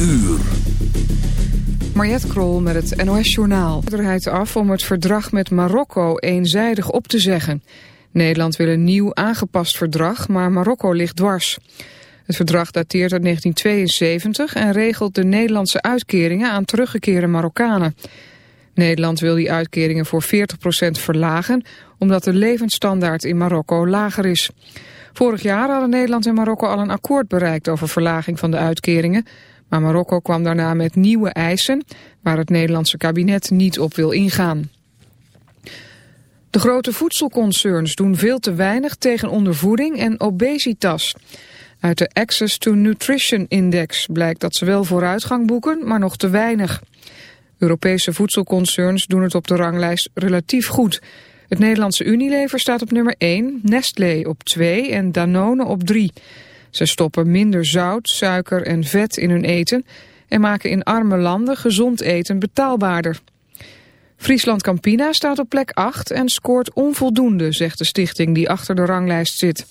uur. Mariette Krol met het NOS Journaal. Af om het verdrag met Marokko eenzijdig op te zeggen. Nederland wil een nieuw aangepast verdrag, maar Marokko ligt dwars. Het verdrag dateert uit 1972 en regelt de Nederlandse uitkeringen aan teruggekeerde Marokkanen. Nederland wil die uitkeringen voor 40% verlagen, omdat de levensstandaard in Marokko lager is. Vorig jaar hadden Nederland en Marokko al een akkoord bereikt over verlaging van de uitkeringen, maar Marokko kwam daarna met nieuwe eisen waar het Nederlandse kabinet niet op wil ingaan. De grote voedselconcerns doen veel te weinig tegen ondervoeding en obesitas. Uit de Access to Nutrition Index blijkt dat ze wel vooruitgang boeken, maar nog te weinig. Europese voedselconcerns doen het op de ranglijst relatief goed. Het Nederlandse Unilever staat op nummer 1, Nestlé op 2 en Danone op 3. Ze stoppen minder zout, suiker en vet in hun eten... en maken in arme landen gezond eten betaalbaarder. Friesland Campina staat op plek 8 en scoort onvoldoende, zegt de stichting die achter de ranglijst zit.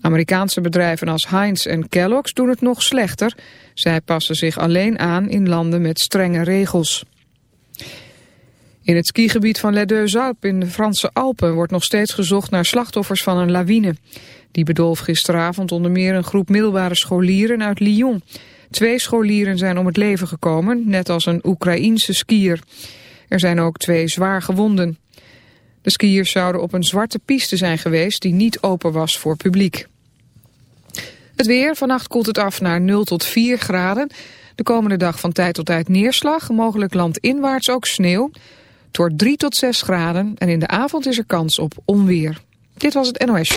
Amerikaanse bedrijven als Heinz en Kellogg's doen het nog slechter. Zij passen zich alleen aan in landen met strenge regels. In het skigebied van Les Deux Alpes in de Franse Alpen wordt nog steeds gezocht naar slachtoffers van een lawine. Die bedolf gisteravond onder meer een groep middelbare scholieren uit Lyon. Twee scholieren zijn om het leven gekomen, net als een Oekraïense skier. Er zijn ook twee zwaar gewonden. De skiers zouden op een zwarte piste zijn geweest die niet open was voor publiek. Het weer, vannacht koelt het af naar 0 tot 4 graden. De komende dag van tijd tot tijd neerslag, mogelijk landinwaarts ook sneeuw. Het wordt 3 tot 6 graden en in de avond is er kans op onweer. Dit was het NOS.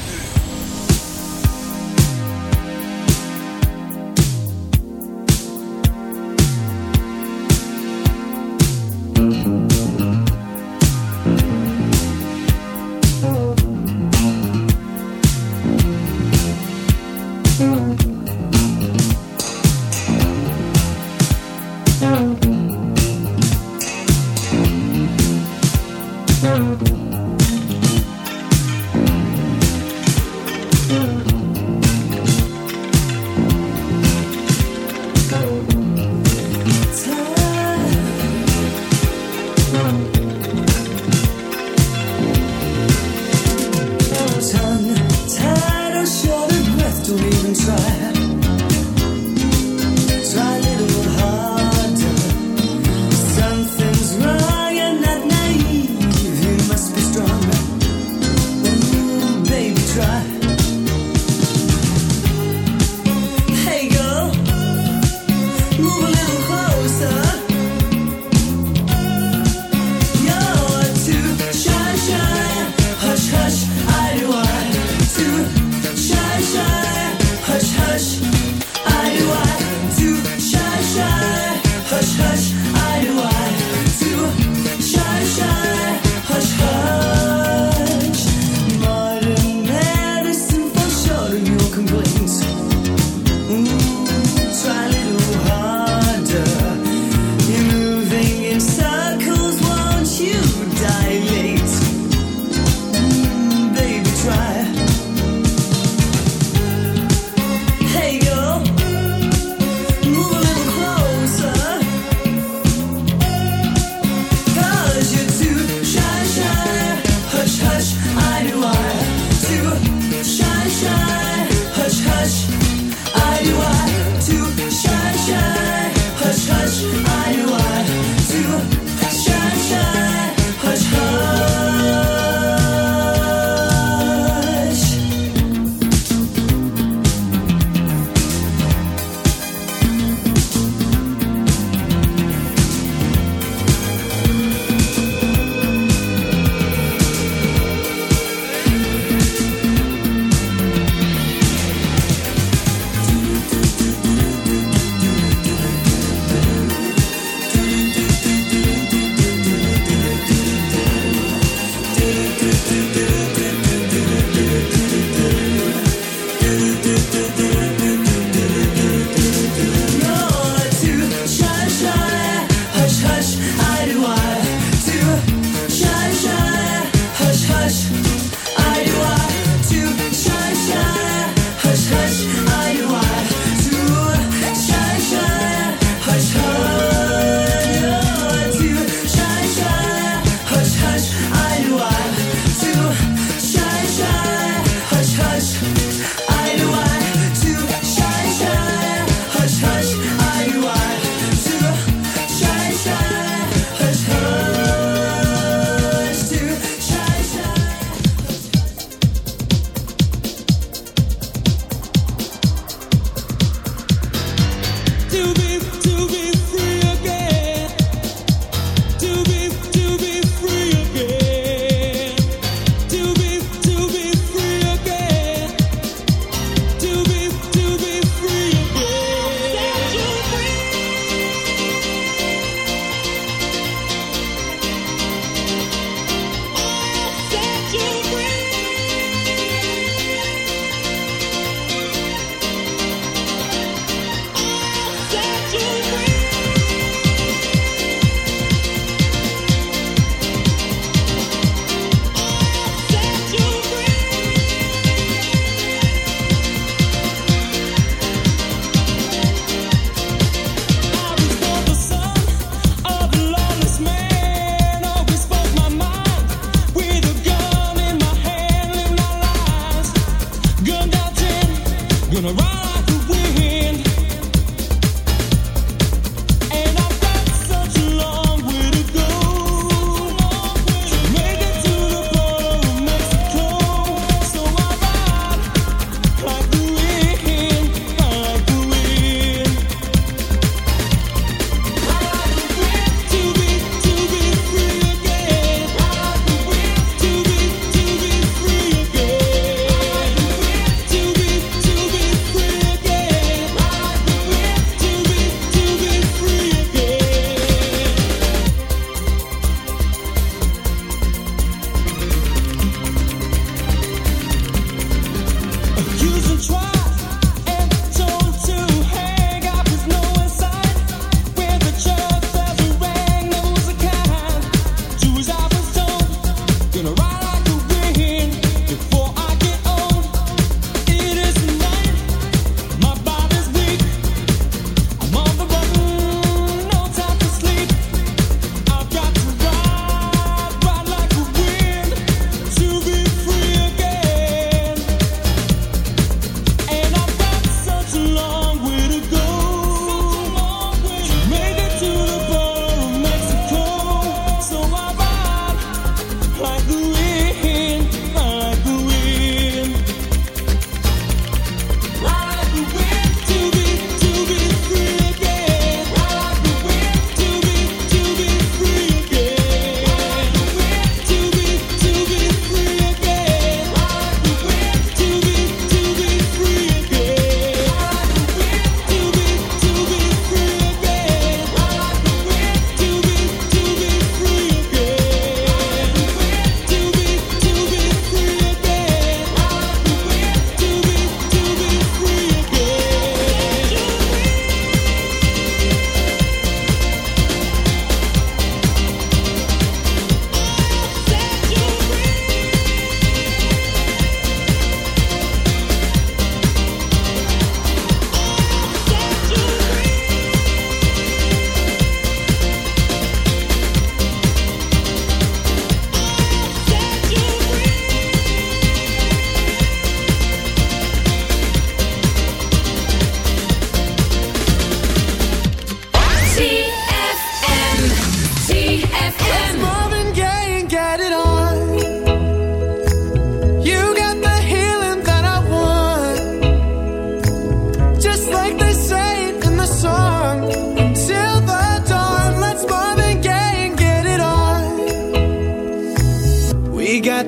do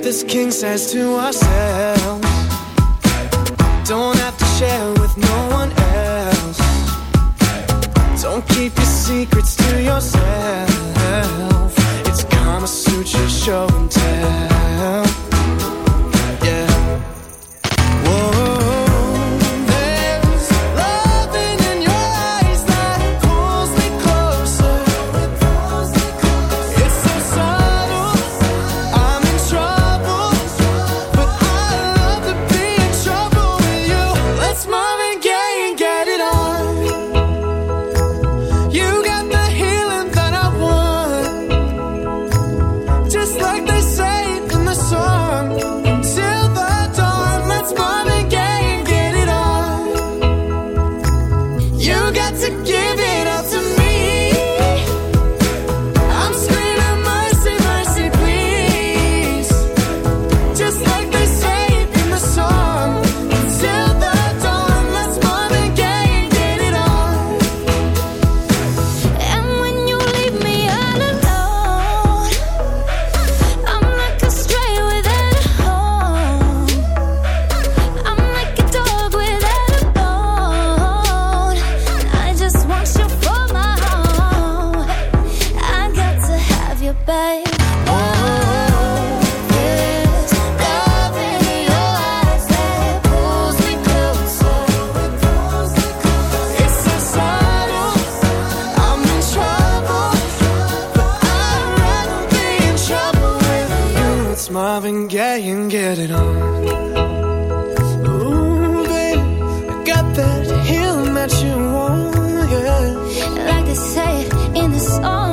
this king says to ourselves. Don't have to share with no one else. Don't keep your secrets to yourself. It's karma suit you show and tell and yeah, you can get it on. Ooh, baby, I got that healing that you want, yeah. Like they say in the song.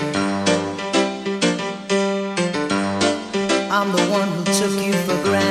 One who took you for granted.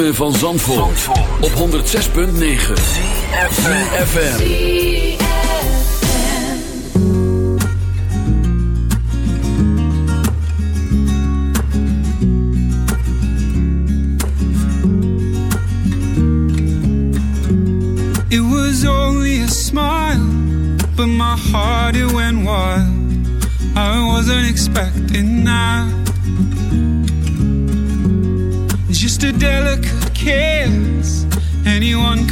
ritme van Zandvoort, Zandvoort. op 106.9 CFFM It was only a smile But my heart it went wild. I wasn't expecting that. Just a delicate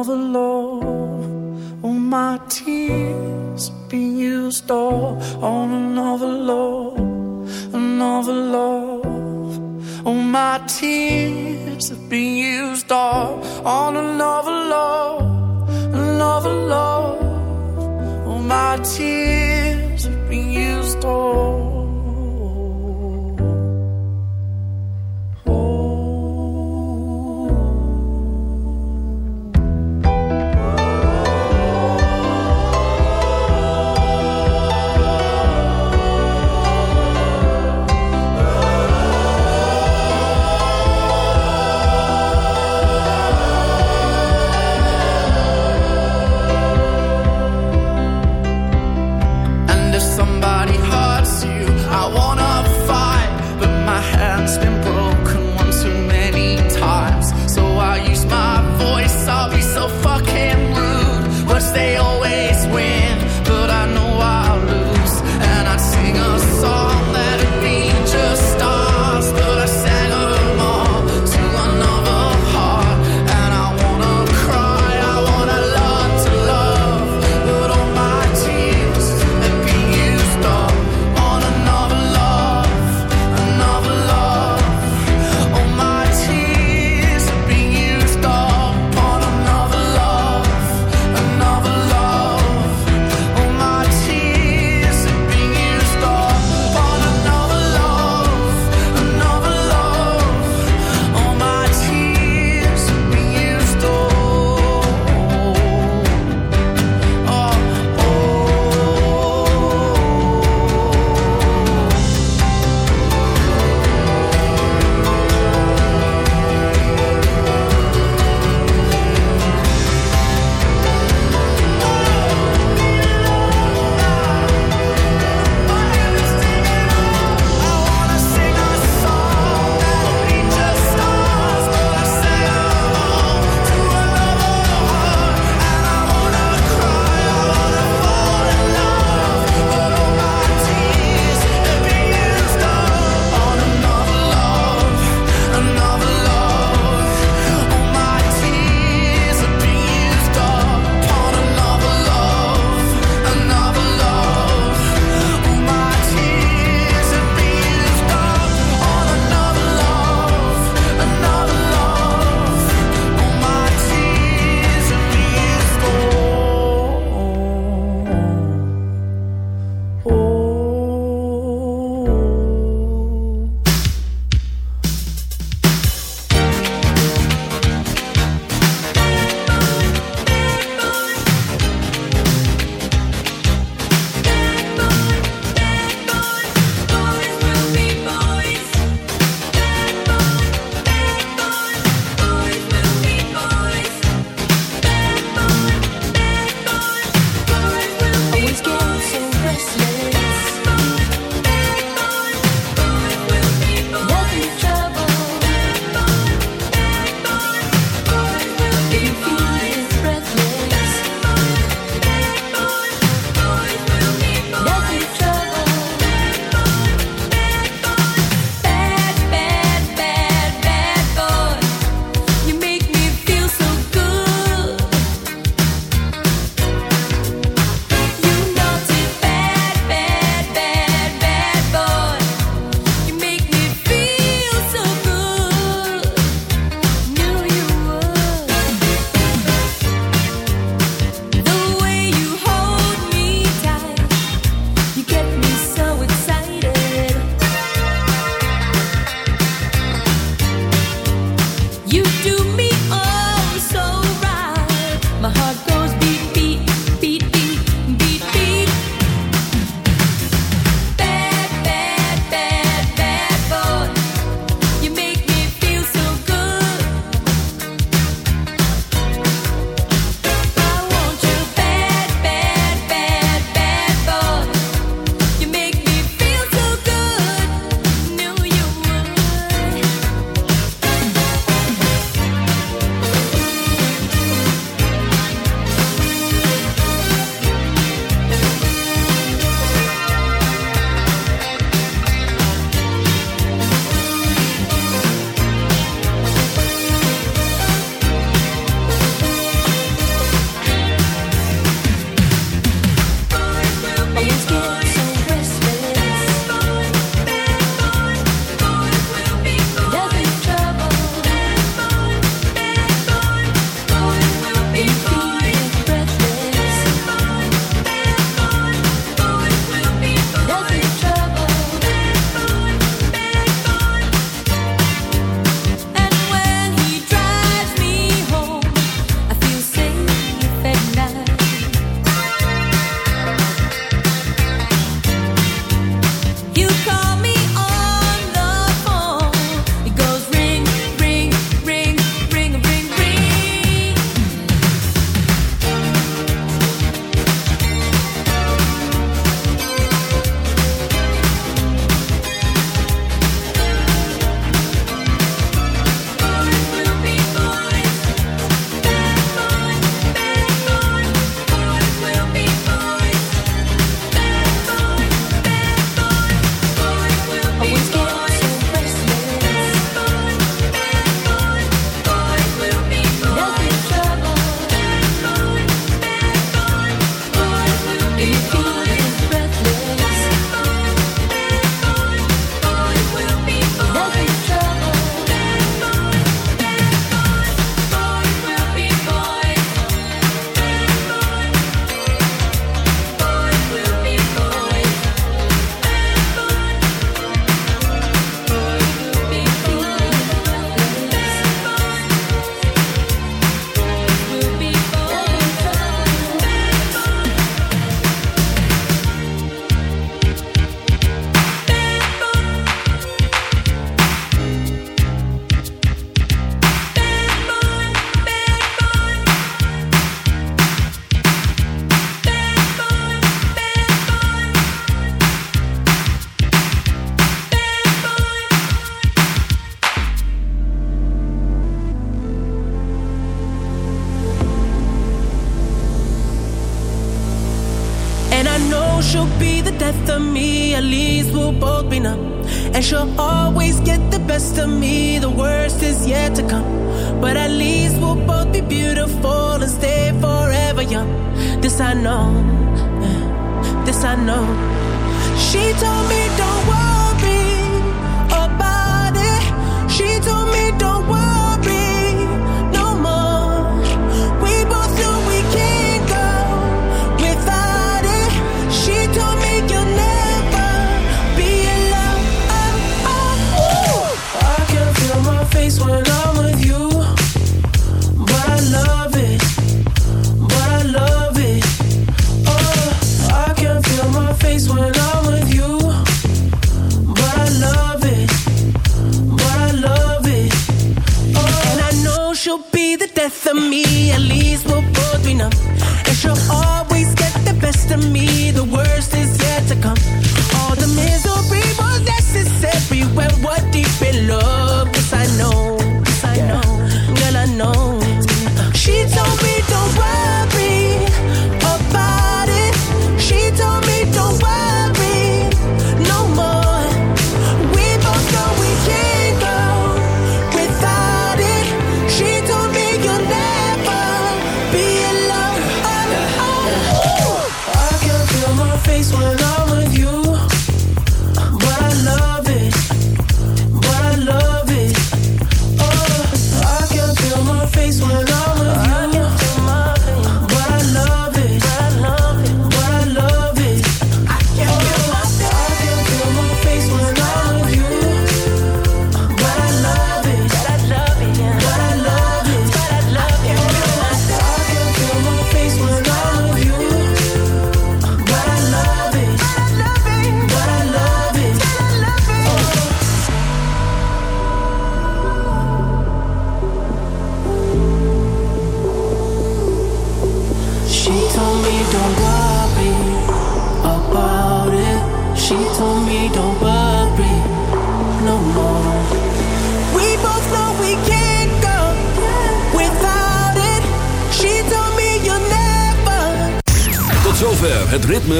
of the law. All my tears be used all on another law, another law. All my tears have been used all on another law, another law. All my tears have been used all.